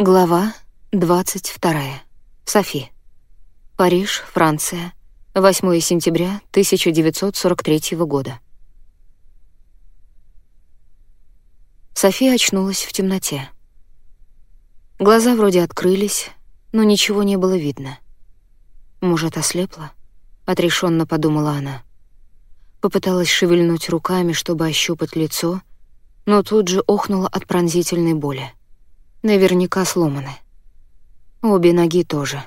Глава 22. Софи. Париж, Франция. 8 сентября 1943 года. София очнулась в темноте. Глаза вроде открылись, но ничего не было видно. Может, ослепла? Отрешенно подумала она. Попыталась шевельнуть руками, чтобы ощупать лицо, но тут же охнула от пронзительной боли. Наверняка сломаны. Обе ноги тоже.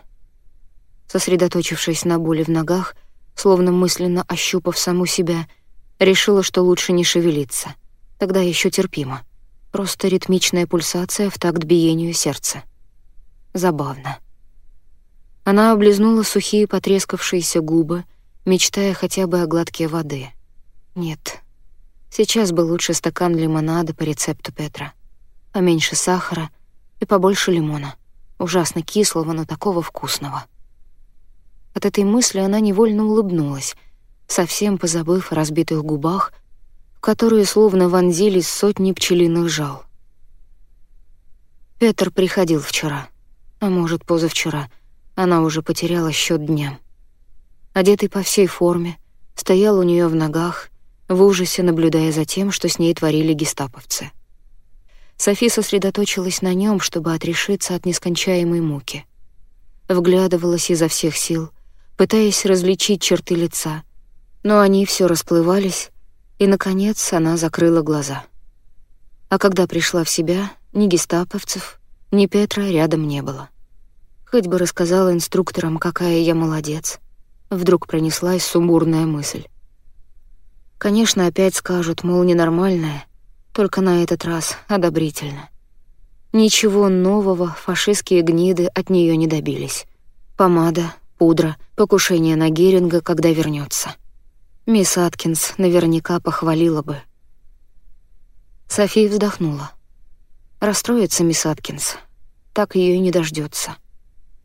Сосредоточившись на боли в ногах, словно мысленно ощупав саму себя, решила, что лучше не шевелиться. Тогда еще терпимо. Просто ритмичная пульсация в такт биению сердца. Забавно. Она облизнула сухие потрескавшиеся губы, мечтая хотя бы о глотке воды. Нет, сейчас бы лучше стакан лимонада по рецепту Петра. Поменьше сахара — и побольше лимона. Ужасно кислого, но такого вкусного. От этой мысли она невольно улыбнулась, совсем позабыв о разбитых губах, в которые словно вонзились сотни пчелиных жал. Петр приходил вчера, а может, позавчера. Она уже потеряла счет дням. Одетый по всей форме, стоял у нее в ногах, в ужасе наблюдая за тем, что с ней творили гестаповцы. Софи сосредоточилась на нем, чтобы отрешиться от нескончаемой муки. Вглядывалась изо всех сил, пытаясь различить черты лица, но они все расплывались, и, наконец, она закрыла глаза. А когда пришла в себя, ни гестаповцев, ни Петра рядом не было. Хоть бы рассказала инструкторам, какая я молодец. Вдруг пронеслась сумбурная мысль. Конечно, опять скажут, мол, ненормальная, только на этот раз одобрительно. Ничего нового фашистские гниды от нее не добились. Помада, пудра, покушение на Геринга, когда вернется. Мисс Аткинс наверняка похвалила бы. София вздохнула. Расстроится мисс Аткинс. Так ее и не дождется.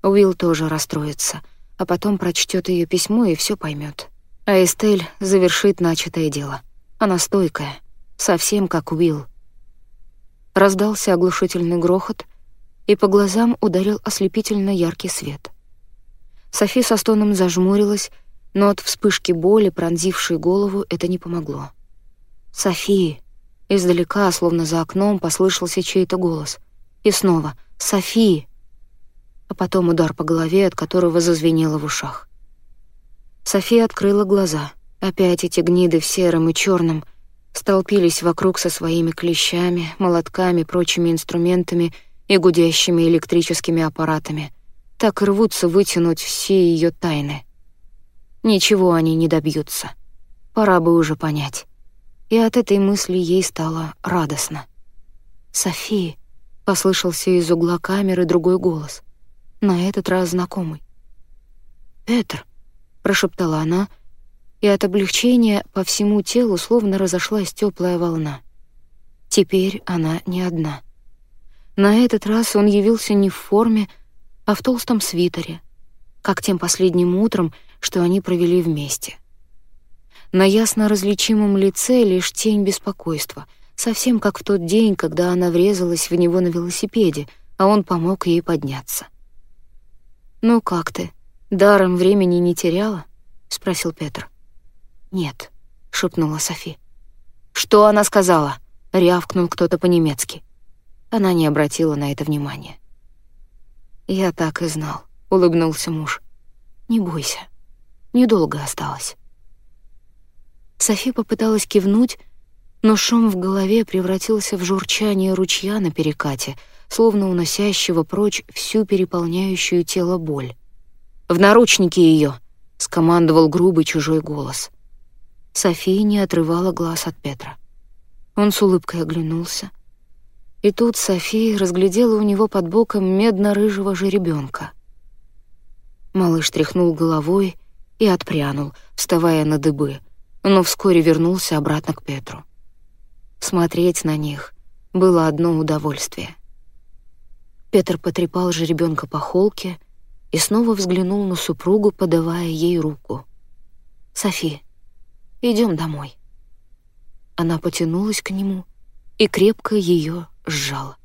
Уилл тоже расстроится, а потом прочтет ее письмо и все поймет. А Эстель завершит начатое дело. Она стойкая совсем как Уилл. Раздался оглушительный грохот, и по глазам ударил ослепительно яркий свет. Софи со стоном зажмурилась, но от вспышки боли, пронзившей голову, это не помогло. «Софи!» Издалека, словно за окном, послышался чей-то голос. И снова «Софи!» А потом удар по голове, от которого зазвенело в ушах. София открыла глаза. Опять эти гниды в сером и черном — столпились вокруг со своими клещами, молотками, прочими инструментами и гудящими электрическими аппаратами. Так рвутся вытянуть все ее тайны. Ничего они не добьются. Пора бы уже понять. И от этой мысли ей стало радостно. «Софи!» — послышался из угла камеры другой голос. На этот раз знакомый. «Петр!» — прошептала она — и от облегчения по всему телу словно разошлась теплая волна. Теперь она не одна. На этот раз он явился не в форме, а в толстом свитере, как тем последним утром, что они провели вместе. На ясно различимом лице лишь тень беспокойства, совсем как в тот день, когда она врезалась в него на велосипеде, а он помог ей подняться. «Ну как ты? Даром времени не теряла?» — спросил Петр. «Нет», — шепнула Софи. «Что она сказала?» — рявкнул кто-то по-немецки. Она не обратила на это внимания. «Я так и знал», — улыбнулся муж. «Не бойся. Недолго осталось». Софи попыталась кивнуть, но шум в голове превратился в журчание ручья на перекате, словно уносящего прочь всю переполняющую тело боль. «В наручники ее!» — скомандовал грубый чужой голос. София не отрывала глаз от Петра. Он с улыбкой оглянулся. И тут София разглядела у него под боком медно-рыжего жеребенка. Малыш тряхнул головой и отпрянул, вставая на дыбы, но вскоре вернулся обратно к Петру. Смотреть на них было одно удовольствие. Петр потрепал жеребенка по холке и снова взглянул на супругу, подавая ей руку. «Софи, Идем домой». Она потянулась к нему и крепко ее сжала.